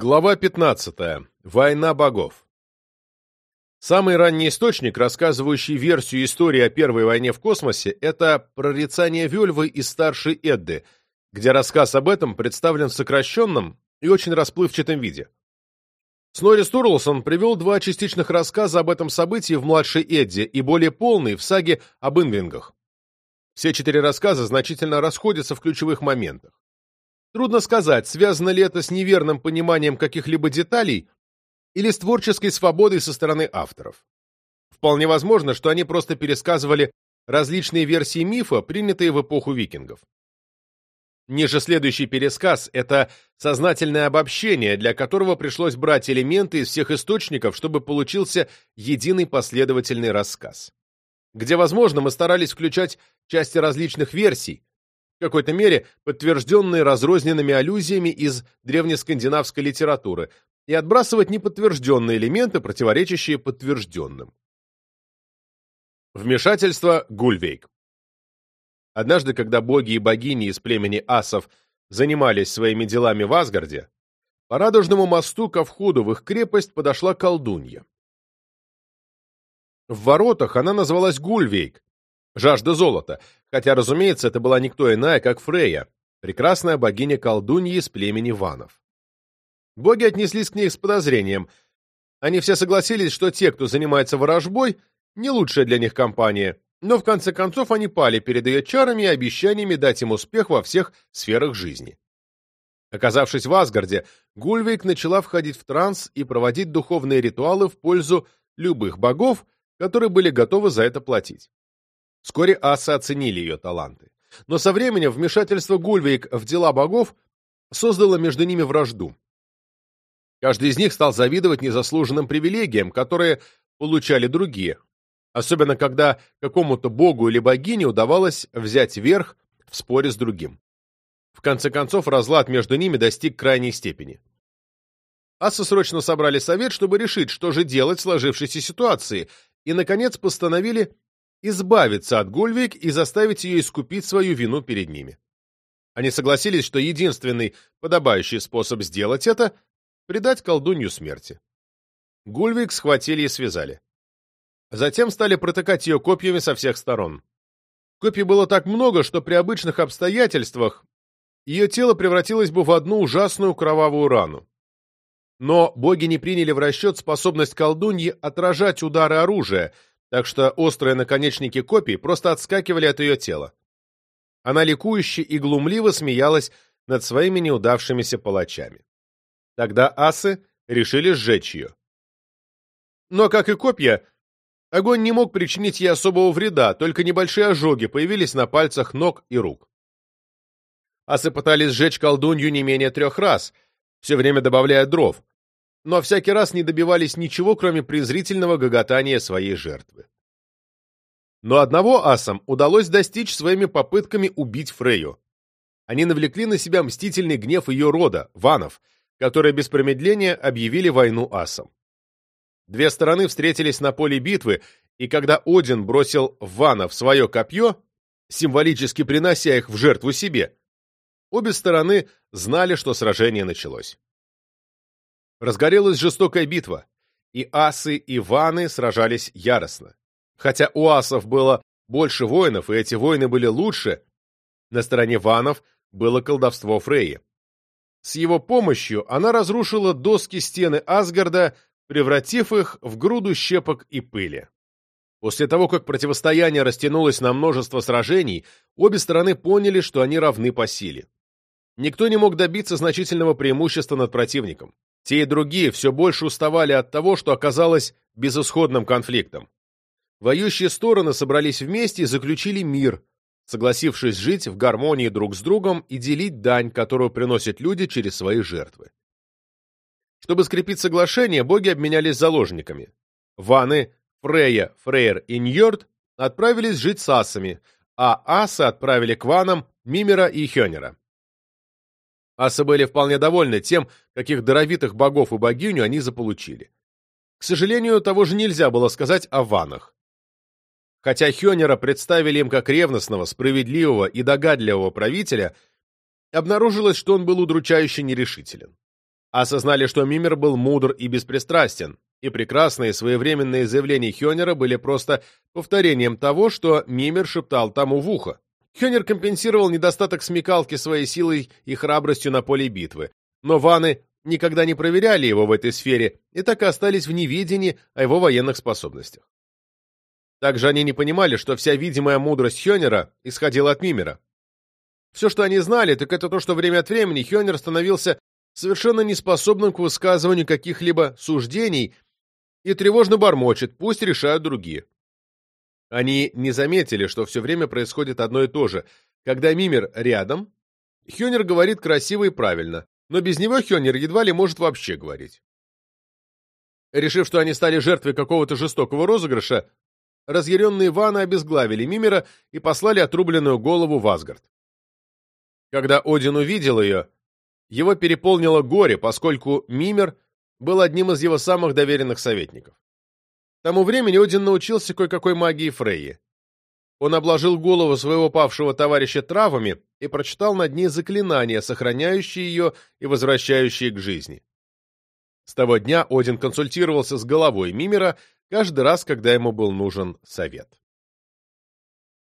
Глава 15. Война богов. Самый ранний источник, рассказывающий версию истории о Первой войне в космосе, это «Прорицание Вельвы» из старшей Эдды, где рассказ об этом представлен в сокращенном и очень расплывчатом виде. Снори Стурлсон привел два частичных рассказа об этом событии в младшей Эдде и более полный в саге об инвингах. Все четыре рассказа значительно расходятся в ключевых моментах. Трудно сказать, связано ли это с неверным пониманием каких-либо деталей или с творческой свободой со стороны авторов. Вполне возможно, что они просто пересказывали различные версии мифа, принятые в эпоху викингов. Ниже следующий пересказ – это сознательное обобщение, для которого пришлось брать элементы из всех источников, чтобы получился единый последовательный рассказ. Где возможно, мы старались включать части различных версий, в какой-то мере подтвержденные разрозненными аллюзиями из древнескандинавской литературы, и отбрасывать неподтвержденные элементы, противоречащие подтвержденным. Вмешательство Гульвейк Однажды, когда боги и богини из племени асов занимались своими делами в Асгарде, по радужному мосту ко входу в их крепость подошла колдунья. В воротах она назвалась Гульвейк, жажда золота, хотя, разумеется, это была никто иная, как Фрея, прекрасная богиня-колдуньи из племени Ванов. Боги отнеслись к ней с подозрением. Они все согласились, что те, кто занимается ворожбой, не лучшая для них компания, но в конце концов они пали перед ее чарами и обещаниями дать им успех во всех сферах жизни. Оказавшись в Асгарде, Гульвейк начала входить в транс и проводить духовные ритуалы в пользу любых богов, которые были готовы за это платить. Вскоре асы оценили ее таланты. Но со временем вмешательство Гульвейк в дела богов создало между ними вражду. Каждый из них стал завидовать незаслуженным привилегиям, которые получали другие, особенно когда какому-то богу или богине удавалось взять верх в споре с другим. В конце концов, разлад между ними достиг крайней степени. Асы срочно собрали совет, чтобы решить, что же делать в сложившейся ситуации, и, наконец, постановили избавиться от Гульвик и заставить ее искупить свою вину перед ними. Они согласились, что единственный подобающий способ сделать это — предать колдунью смерти. Гульвик схватили и связали. Затем стали протыкать ее копьями со всех сторон. Копий было так много, что при обычных обстоятельствах ее тело превратилось бы в одну ужасную кровавую рану. Но боги не приняли в расчет способность колдуньи отражать удары оружия, так что острые наконечники копий просто отскакивали от ее тела. Она ликующе и глумливо смеялась над своими неудавшимися палачами. Тогда асы решили сжечь ее. Но, как и копья, огонь не мог причинить ей особого вреда, только небольшие ожоги появились на пальцах ног и рук. Асы пытались сжечь колдунью не менее трех раз, все время добавляя дров, но всякий раз не добивались ничего, кроме презрительного гоготания своей жертвы. Но одного асам удалось достичь своими попытками убить Фрейю. Они навлекли на себя мстительный гнев ее рода, ванов, которые без промедления объявили войну асам. Две стороны встретились на поле битвы, и когда Один бросил ванов свое копье, символически принося их в жертву себе, обе стороны знали, что сражение началось. Разгорелась жестокая битва, и асы и ваны сражались яростно. Хотя у асов было больше воинов, и эти воины были лучше, на стороне ванов было колдовство Фрейи. С его помощью она разрушила доски стены Асгарда, превратив их в груду щепок и пыли. После того, как противостояние растянулось на множество сражений, обе стороны поняли, что они равны по силе. Никто не мог добиться значительного преимущества над противником. Те и другие все больше уставали от того, что оказалось безысходным конфликтом. Воюющие стороны собрались вместе и заключили мир, согласившись жить в гармонии друг с другом и делить дань, которую приносят люди через свои жертвы. Чтобы скрепить соглашение, боги обменялись заложниками. Ваны, Фрея, Фрейр и Ньорд отправились жить с асами, а асы отправили к ванам Мимера и Хёнера. Асы были вполне довольны тем, каких даровитых богов и богиню они заполучили. К сожалению, того же нельзя было сказать о ванах. Хотя Хёнера представили им как ревностного, справедливого и догадливого правителя, обнаружилось, что он был удручающе нерешителен. осознали, что Мимер был мудр и беспристрастен, и прекрасные своевременные заявления Хёнера были просто повторением того, что Мимер шептал тому в ухо. Хёнер компенсировал недостаток смекалки своей силой и храбростью на поле битвы, но ваны никогда не проверяли его в этой сфере и так и остались в неведении о его военных способностях. Также они не понимали, что вся видимая мудрость Хёнера исходила от Мимера. Все, что они знали, так это то, что время от времени Хёнер становился совершенно неспособным к высказыванию каких-либо суждений и тревожно бормочет, пусть решают другие. Они не заметили, что все время происходит одно и то же. Когда Мимер рядом, Хёнер говорит красиво и правильно, но без него Хёнер едва ли может вообще говорить. Решив, что они стали жертвой какого-то жестокого розыгрыша, разъяренные ваны обезглавили Мимера и послали отрубленную голову в Асгард. Когда Один увидел ее, его переполнило горе, поскольку Мимер был одним из его самых доверенных советников. К тому времени Один научился кое-какой магии Фрейи. Он обложил голову своего павшего товарища травами и прочитал над ней заклинания, сохраняющие ее и возвращающие к жизни. С того дня Один консультировался с головой Мимера каждый раз, когда ему был нужен совет.